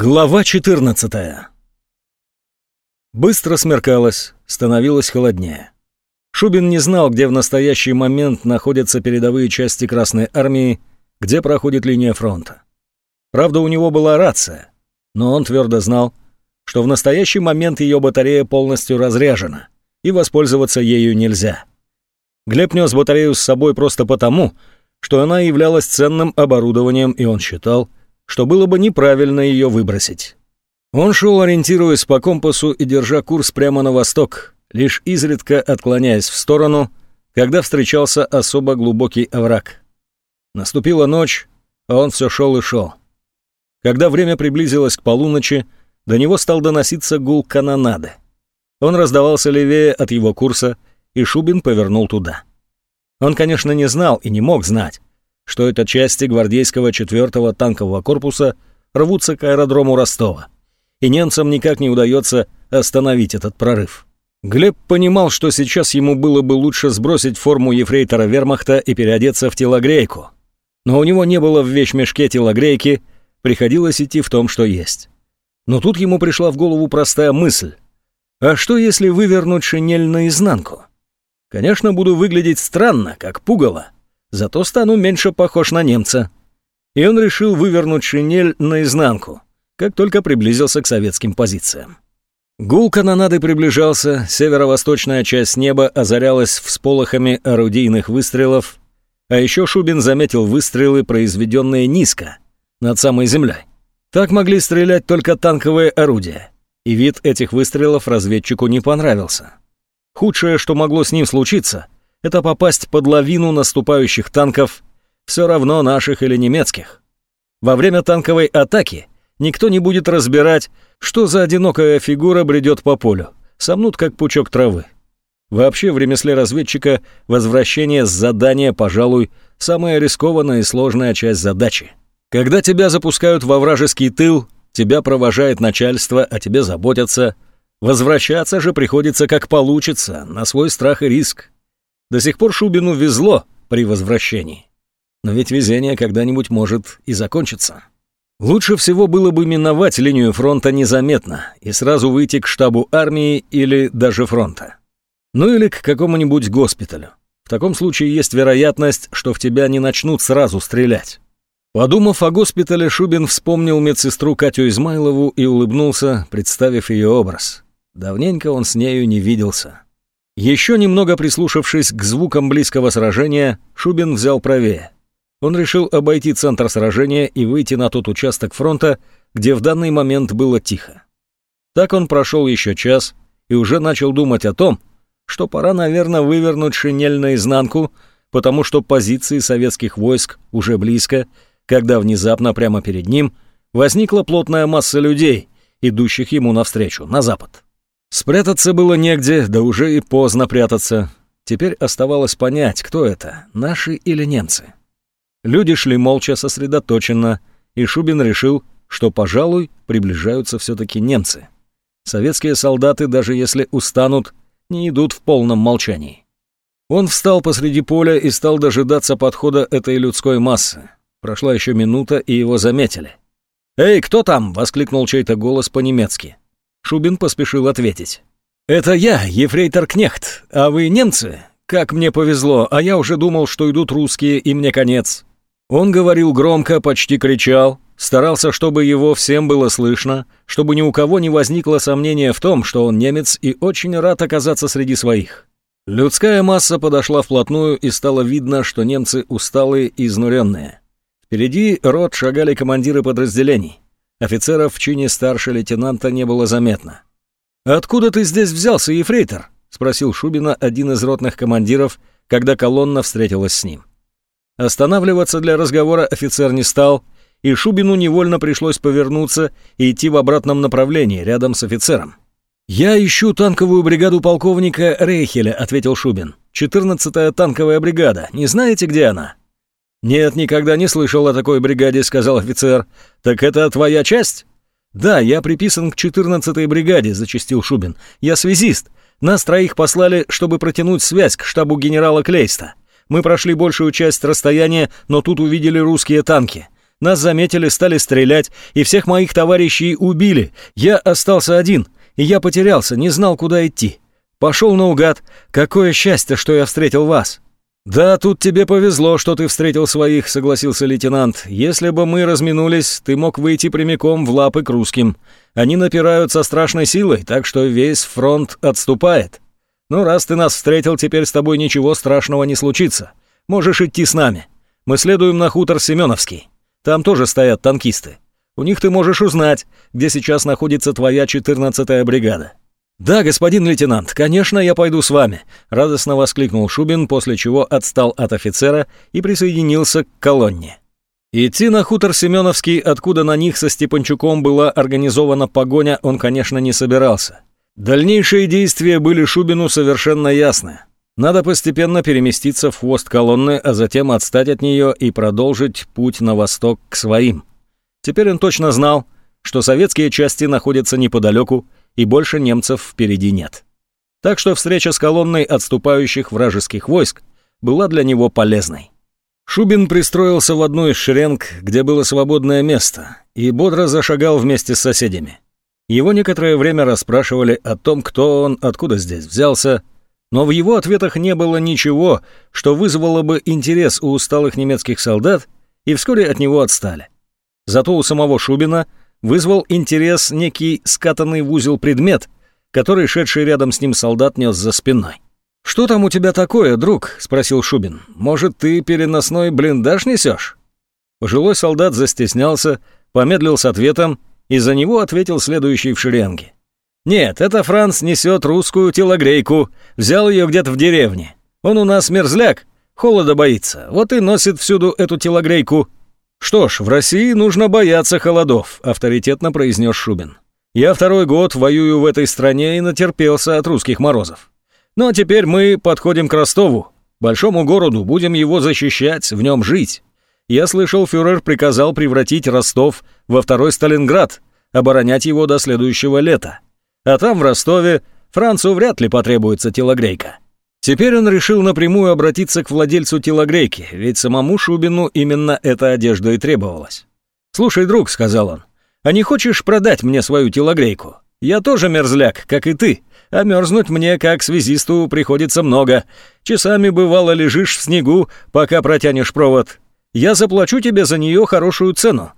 Глава 14 Быстро смеркалось, становилось холоднее. Шубин не знал, где в настоящий момент находятся передовые части Красной Армии, где проходит линия фронта. Правда, у него была рация, но он твердо знал, что в настоящий момент ее батарея полностью разряжена, и воспользоваться ею нельзя. Глеб нес батарею с собой просто потому, что она являлась ценным оборудованием, и он считал, что было бы неправильно ее выбросить. Он шел, ориентируясь по компасу и держа курс прямо на восток, лишь изредка отклоняясь в сторону, когда встречался особо глубокий овраг. Наступила ночь, а он все шел и шел. Когда время приблизилось к полуночи, до него стал доноситься гул канонады. Он раздавался левее от его курса, и Шубин повернул туда. Он, конечно, не знал и не мог знать, что это части гвардейского 4-го танкового корпуса рвутся к аэродрому Ростова, и немцам никак не удается остановить этот прорыв. Глеб понимал, что сейчас ему было бы лучше сбросить форму ефрейтора вермахта и переодеться в телогрейку. Но у него не было в вещмешке телогрейки, приходилось идти в том, что есть. Но тут ему пришла в голову простая мысль. А что, если вывернуть шинель наизнанку? Конечно, буду выглядеть странно, как пугало, зато стану меньше похож на немца. И он решил вывернуть шинель наизнанку, как только приблизился к советским позициям. Гул канонады приближался, северо-восточная часть неба озарялась всполохами орудийных выстрелов, а еще Шубин заметил выстрелы, произведенные низко, над самой землей. Так могли стрелять только танковые орудия, и вид этих выстрелов разведчику не понравился. Худшее, что могло с ним случиться — это попасть под лавину наступающих танков, все равно наших или немецких. Во время танковой атаки никто не будет разбирать, что за одинокая фигура бредет по полю, сомнут как пучок травы. Вообще в ремесле разведчика возвращение с задания, пожалуй, самая рискованная и сложная часть задачи. Когда тебя запускают во вражеский тыл, тебя провожает начальство, о тебе заботятся. Возвращаться же приходится как получится, на свой страх и риск. До сих пор Шубину везло при возвращении. Но ведь везение когда-нибудь может и закончиться. Лучше всего было бы миновать линию фронта незаметно и сразу выйти к штабу армии или даже фронта. Ну или к какому-нибудь госпиталю. В таком случае есть вероятность, что в тебя не начнут сразу стрелять. Подумав о госпитале, Шубин вспомнил медсестру Катю Измайлову и улыбнулся, представив ее образ. Давненько он с нею не виделся. Еще немного прислушавшись к звукам близкого сражения, Шубин взял правее. Он решил обойти центр сражения и выйти на тот участок фронта, где в данный момент было тихо. Так он прошел еще час и уже начал думать о том, что пора, наверное, вывернуть шинель наизнанку, потому что позиции советских войск уже близко, когда внезапно прямо перед ним возникла плотная масса людей, идущих ему навстречу, на запад. Спрятаться было негде, да уже и поздно прятаться. Теперь оставалось понять, кто это, наши или немцы. Люди шли молча, сосредоточенно, и Шубин решил, что, пожалуй, приближаются все-таки немцы. Советские солдаты, даже если устанут, не идут в полном молчании. Он встал посреди поля и стал дожидаться подхода этой людской массы. Прошла еще минута, и его заметили. «Эй, кто там?» — воскликнул чей-то голос по-немецки. Шубин поспешил ответить. «Это я, ефрейтор Кнехт, а вы немцы? Как мне повезло, а я уже думал, что идут русские, и мне конец». Он говорил громко, почти кричал, старался, чтобы его всем было слышно, чтобы ни у кого не возникло сомнения в том, что он немец и очень рад оказаться среди своих. Людская масса подошла вплотную, и стало видно, что немцы усталые и изнуренные. Впереди рот шагали командиры подразделений. Офицеров в чине старше лейтенанта не было заметно. «Откуда ты здесь взялся, ефрейтор?» — спросил Шубина один из ротных командиров, когда колонна встретилась с ним. Останавливаться для разговора офицер не стал, и Шубину невольно пришлось повернуться и идти в обратном направлении, рядом с офицером. «Я ищу танковую бригаду полковника Рейхеля», — ответил Шубин. «14-я танковая бригада. Не знаете, где она?» «Нет, никогда не слышал о такой бригаде», — сказал офицер. «Так это твоя часть?» «Да, я приписан к 14-й бригаде», — зачастил Шубин. «Я связист. Нас троих послали, чтобы протянуть связь к штабу генерала Клейста. Мы прошли большую часть расстояния, но тут увидели русские танки. Нас заметили, стали стрелять, и всех моих товарищей убили. Я остался один, и я потерялся, не знал, куда идти. Пошел наугад. Какое счастье, что я встретил вас!» «Да, тут тебе повезло, что ты встретил своих», — согласился лейтенант. «Если бы мы разминулись, ты мог выйти прямиком в лапы к русским. Они напирают со страшной силой, так что весь фронт отступает. Ну, раз ты нас встретил, теперь с тобой ничего страшного не случится. Можешь идти с нами. Мы следуем на хутор Семеновский. Там тоже стоят танкисты. У них ты можешь узнать, где сейчас находится твоя 14-я бригада. «Да, господин лейтенант, конечно, я пойду с вами», — радостно воскликнул Шубин, после чего отстал от офицера и присоединился к колонне. Идти на хутор Семеновский, откуда на них со Степанчуком была организована погоня, он, конечно, не собирался. Дальнейшие действия были Шубину совершенно ясны. Надо постепенно переместиться в хвост колонны, а затем отстать от нее и продолжить путь на восток к своим. Теперь он точно знал, что советские части находятся неподалеку, и больше немцев впереди нет. Так что встреча с колонной отступающих вражеских войск была для него полезной. Шубин пристроился в одну из шеренг, где было свободное место, и бодро зашагал вместе с соседями. Его некоторое время расспрашивали о том, кто он, откуда здесь взялся, но в его ответах не было ничего, что вызвало бы интерес у усталых немецких солдат, и вскоре от него отстали. Зато у самого Шубина вызвал интерес некий скатанный в узел предмет, который шедший рядом с ним солдат нес за спиной. «Что там у тебя такое, друг?» — спросил Шубин. «Может, ты переносной блиндаж несешь?» Пожилой солдат застеснялся, помедлил с ответом, и за него ответил следующий в шеренге. «Нет, это Франц несет русскую телогрейку, взял ее где-то в деревне. Он у нас мерзляк, холода боится, вот и носит всюду эту телогрейку. «Что ж, в России нужно бояться холодов», — авторитетно произнес Шубин. «Я второй год воюю в этой стране и натерпелся от русских морозов. Ну а теперь мы подходим к Ростову, большому городу, будем его защищать, в нем жить. Я слышал, фюрер приказал превратить Ростов во второй Сталинград, оборонять его до следующего лета. А там, в Ростове, Францу вряд ли потребуется телогрейка». Теперь он решил напрямую обратиться к владельцу телогрейки, ведь самому Шубину именно эта одежда и требовалась. «Слушай, друг», — сказал он, — «а не хочешь продать мне свою телогрейку? Я тоже мерзляк, как и ты, а мерзнуть мне, как связисту, приходится много. Часами, бывало, лежишь в снегу, пока протянешь провод. Я заплачу тебе за нее хорошую цену».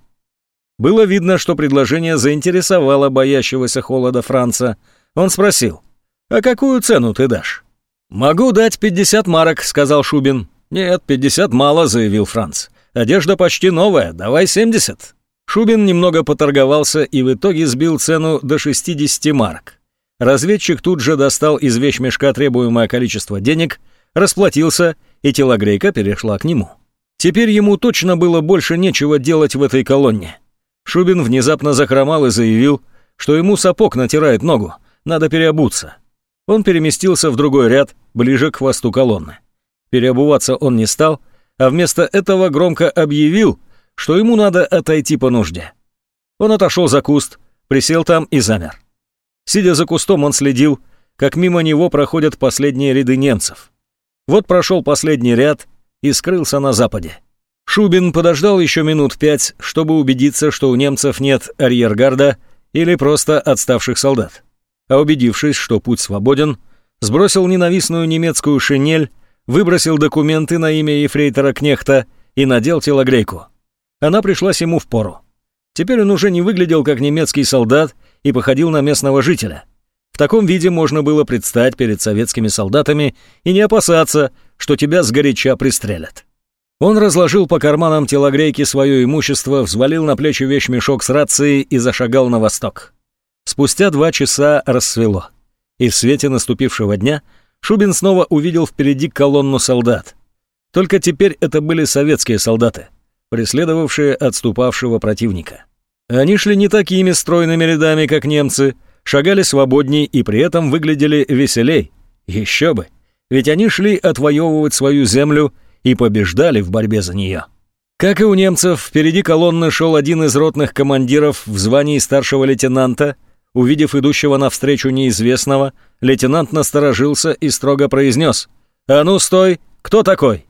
Было видно, что предложение заинтересовало боящегося холода Франца. Он спросил, «А какую цену ты дашь?» «Могу дать 50 марок», — сказал Шубин. «Нет, 50 мало», — заявил Франц. «Одежда почти новая, давай 70». Шубин немного поторговался и в итоге сбил цену до 60 марок. Разведчик тут же достал из вещмешка требуемое количество денег, расплатился, и телогрейка перешла к нему. Теперь ему точно было больше нечего делать в этой колонне. Шубин внезапно захромал и заявил, что ему сапог натирает ногу, надо переобуться. Он переместился в другой ряд, ближе к хвосту колонны. Переобуваться он не стал, а вместо этого громко объявил, что ему надо отойти по нужде. Он отошел за куст, присел там и замер. Сидя за кустом, он следил, как мимо него проходят последние ряды немцев. Вот прошел последний ряд и скрылся на западе. Шубин подождал еще минут пять, чтобы убедиться, что у немцев нет арьергарда или просто отставших солдат а убедившись, что путь свободен, сбросил ненавистную немецкую шинель, выбросил документы на имя ефрейтора Кнехта и надел телогрейку. Она пришлась ему в пору. Теперь он уже не выглядел как немецкий солдат и походил на местного жителя. В таком виде можно было предстать перед советскими солдатами и не опасаться, что тебя сгоряча пристрелят. Он разложил по карманам телогрейки свое имущество, взвалил на плечи вещмешок с рацией и зашагал на восток. Спустя два часа рассвело, и в свете наступившего дня Шубин снова увидел впереди колонну солдат. Только теперь это были советские солдаты, преследовавшие отступавшего противника. Они шли не такими стройными рядами, как немцы, шагали свободней и при этом выглядели веселей. Еще бы, ведь они шли отвоевывать свою землю и побеждали в борьбе за нее. Как и у немцев, впереди колонны шел один из ротных командиров в звании старшего лейтенанта – Увидев идущего навстречу неизвестного, лейтенант насторожился и строго произнес «А ну, стой! Кто такой?»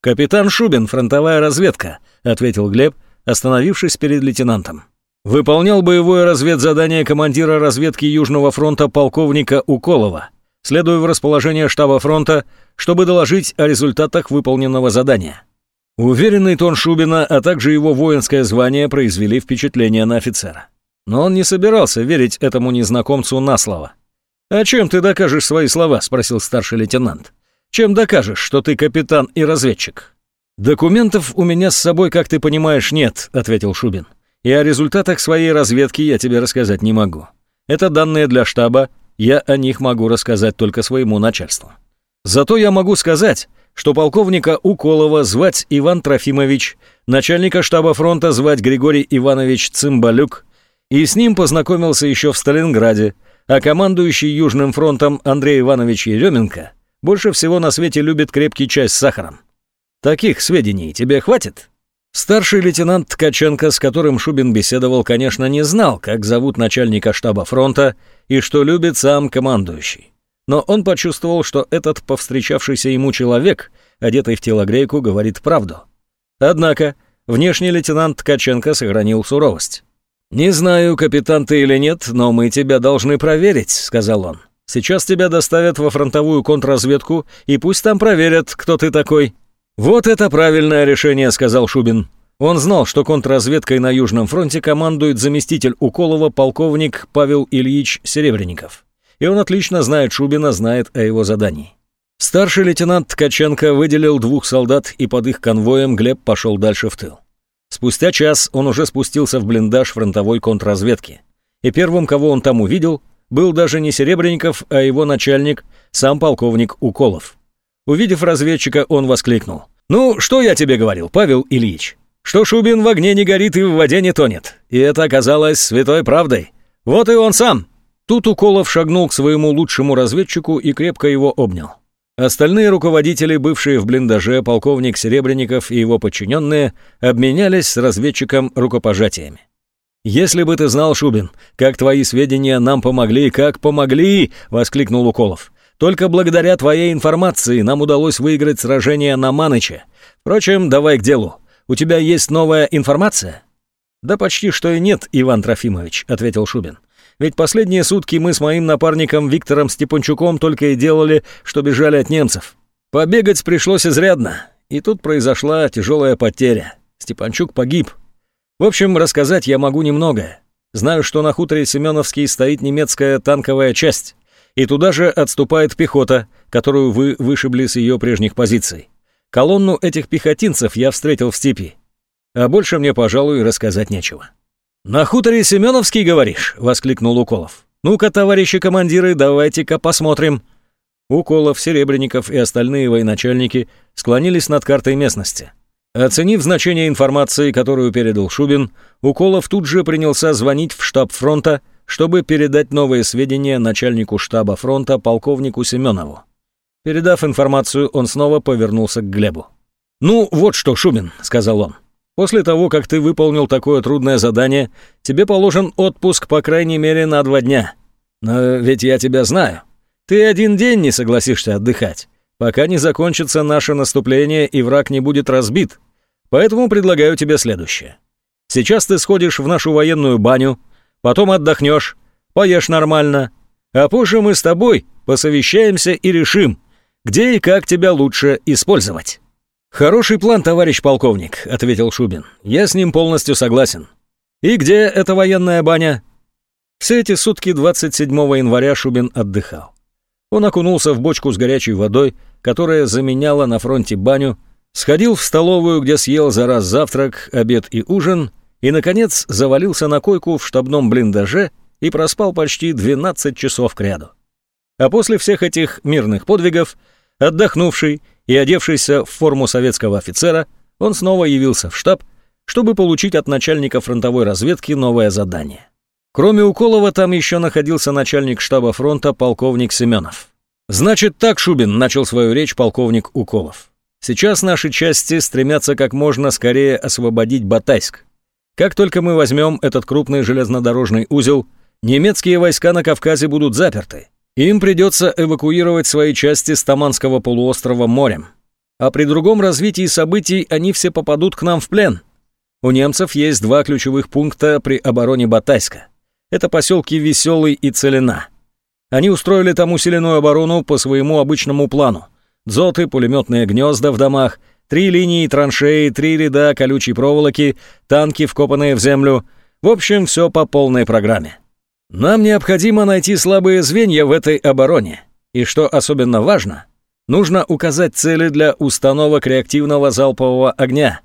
«Капитан Шубин, фронтовая разведка», — ответил Глеб, остановившись перед лейтенантом. Выполнял боевое разведзадание командира разведки Южного фронта полковника Уколова, следуя в расположение штаба фронта, чтобы доложить о результатах выполненного задания. Уверенный тон Шубина, а также его воинское звание произвели впечатление на офицера. Но он не собирался верить этому незнакомцу на слово. «А чем ты докажешь свои слова?» – спросил старший лейтенант. «Чем докажешь, что ты капитан и разведчик?» «Документов у меня с собой, как ты понимаешь, нет», – ответил Шубин. «И о результатах своей разведки я тебе рассказать не могу. Это данные для штаба, я о них могу рассказать только своему начальству. Зато я могу сказать, что полковника Уколова звать Иван Трофимович, начальника штаба фронта звать Григорий Иванович Цымбалюк, и с ним познакомился еще в Сталинграде, а командующий Южным фронтом Андрей Иванович Еременко больше всего на свете любит крепкий чай с сахаром. Таких сведений тебе хватит? Старший лейтенант Ткаченко, с которым Шубин беседовал, конечно, не знал, как зовут начальника штаба фронта и что любит сам командующий. Но он почувствовал, что этот повстречавшийся ему человек, одетый в телогрейку, говорит правду. Однако внешний лейтенант Ткаченко сохранил суровость. «Не знаю, капитан ты или нет, но мы тебя должны проверить», — сказал он. «Сейчас тебя доставят во фронтовую контрразведку, и пусть там проверят, кто ты такой». «Вот это правильное решение», — сказал Шубин. Он знал, что контрразведкой на Южном фронте командует заместитель Уколова полковник Павел Ильич Серебренников. И он отлично знает Шубина, знает о его задании. Старший лейтенант Ткаченко выделил двух солдат, и под их конвоем Глеб пошел дальше в тыл. Спустя час он уже спустился в блиндаж фронтовой контрразведки. И первым, кого он там увидел, был даже не Серебренников, а его начальник, сам полковник Уколов. Увидев разведчика, он воскликнул. «Ну, что я тебе говорил, Павел Ильич? Что Шубин в огне не горит и в воде не тонет. И это оказалось святой правдой. Вот и он сам!» Тут Уколов шагнул к своему лучшему разведчику и крепко его обнял. Остальные руководители, бывшие в блиндаже, полковник Серебренников и его подчиненные, обменялись с разведчиком рукопожатиями. «Если бы ты знал, Шубин, как твои сведения нам помогли, как помогли!» — воскликнул Уколов. Только благодаря твоей информации нам удалось выиграть сражение на Маныче. Впрочем, давай к делу. У тебя есть новая информация?» «Да почти что и нет, Иван Трофимович», — ответил Шубин. «Ведь последние сутки мы с моим напарником Виктором Степанчуком только и делали, что бежали от немцев. Побегать пришлось изрядно, и тут произошла тяжелая потеря. Степанчук погиб. В общем, рассказать я могу немного. Знаю, что на хуторе Семеновский стоит немецкая танковая часть и туда же отступает пехота, которую вы вышибли с ее прежних позиций. Колонну этих пехотинцев я встретил в степи. А больше мне, пожалуй, рассказать нечего. «На хуторе Семеновский, говоришь?» — воскликнул Уколов. «Ну-ка, товарищи командиры, давайте-ка посмотрим». Уколов, Серебренников и остальные военачальники склонились над картой местности. Оценив значение информации, которую передал Шубин, Уколов тут же принялся звонить в штаб фронта, чтобы передать новые сведения начальнику штаба фронта полковнику Семенову. Передав информацию, он снова повернулся к Глебу. «Ну, вот что, Шубин», — сказал он. «После того, как ты выполнил такое трудное задание, тебе положен отпуск по крайней мере на два дня. Но ведь я тебя знаю. Ты один день не согласишься отдыхать, пока не закончится наше наступление и враг не будет разбит. Поэтому предлагаю тебе следующее. Сейчас ты сходишь в нашу военную баню, потом отдохнешь, поешь нормально, а позже мы с тобой посовещаемся и решим, где и как тебя лучше использовать». «Хороший план, товарищ полковник», — ответил Шубин. «Я с ним полностью согласен». «И где эта военная баня?» Все эти сутки 27 января Шубин отдыхал. Он окунулся в бочку с горячей водой, которая заменяла на фронте баню, сходил в столовую, где съел за раз завтрак, обед и ужин, и, наконец, завалился на койку в штабном блиндаже и проспал почти 12 часов кряду. А после всех этих мирных подвигов, отдохнувший и одевшийся в форму советского офицера, он снова явился в штаб, чтобы получить от начальника фронтовой разведки новое задание. Кроме Уколова там еще находился начальник штаба фронта полковник Семенов. «Значит так, Шубин», — начал свою речь полковник Уколов. «Сейчас наши части стремятся как можно скорее освободить Батайск. Как только мы возьмем этот крупный железнодорожный узел, немецкие войска на Кавказе будут заперты. Им придется эвакуировать свои части с Таманского полуострова морем. А при другом развитии событий они все попадут к нам в плен. У немцев есть два ключевых пункта при обороне Батайска. Это поселки Веселый и Целина. Они устроили там усиленную оборону по своему обычному плану. Дзоты, пулеметные гнезда в домах, три линии траншеи, три ряда колючей проволоки, танки, вкопанные в землю. В общем, все по полной программе. Нам необходимо найти слабые звенья в этой обороне. И что особенно важно, нужно указать цели для установок реактивного залпового огня.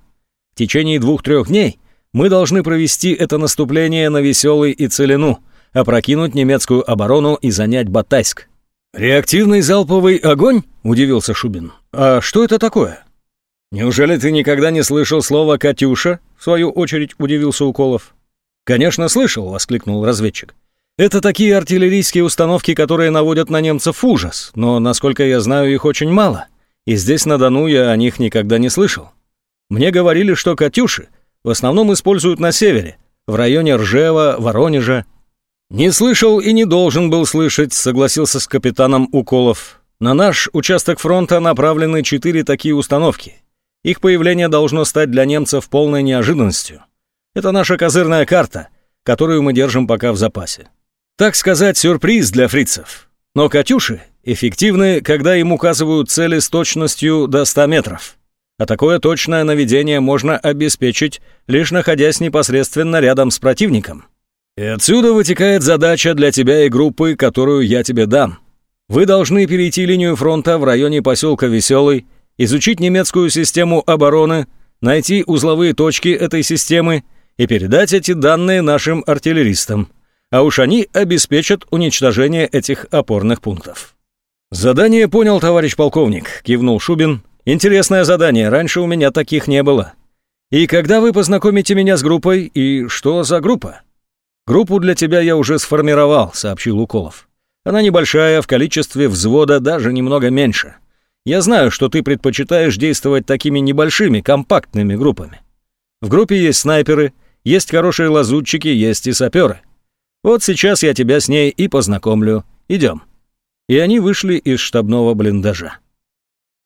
В течение двух-трех дней мы должны провести это наступление на Веселый и Целину, опрокинуть немецкую оборону и занять Батайск. «Реактивный залповый огонь?» – удивился Шубин. «А что это такое?» «Неужели ты никогда не слышал слова «Катюша»?» – в свою очередь удивился Уколов. «Конечно, слышал», – воскликнул разведчик. «Это такие артиллерийские установки, которые наводят на немцев ужас, но, насколько я знаю, их очень мало, и здесь на Дону я о них никогда не слышал. Мне говорили, что «Катюши» в основном используют на севере, в районе Ржева, Воронежа. «Не слышал и не должен был слышать», — согласился с капитаном Уколов. «На наш участок фронта направлены четыре такие установки. Их появление должно стать для немцев полной неожиданностью. Это наша козырная карта, которую мы держим пока в запасе. Так сказать, сюрприз для фрицев. Но «Катюши» эффективны, когда им указывают цели с точностью до 100 метров а такое точное наведение можно обеспечить, лишь находясь непосредственно рядом с противником. И отсюда вытекает задача для тебя и группы, которую я тебе дам. Вы должны перейти линию фронта в районе поселка Веселый, изучить немецкую систему обороны, найти узловые точки этой системы и передать эти данные нашим артиллеристам. А уж они обеспечат уничтожение этих опорных пунктов. «Задание понял, товарищ полковник», — кивнул Шубин, Интересное задание, раньше у меня таких не было. И когда вы познакомите меня с группой, и что за группа? Группу для тебя я уже сформировал, сообщил Уколов. Она небольшая, в количестве взвода даже немного меньше. Я знаю, что ты предпочитаешь действовать такими небольшими, компактными группами. В группе есть снайперы, есть хорошие лазутчики, есть и саперы. Вот сейчас я тебя с ней и познакомлю. Идем. И они вышли из штабного блиндажа.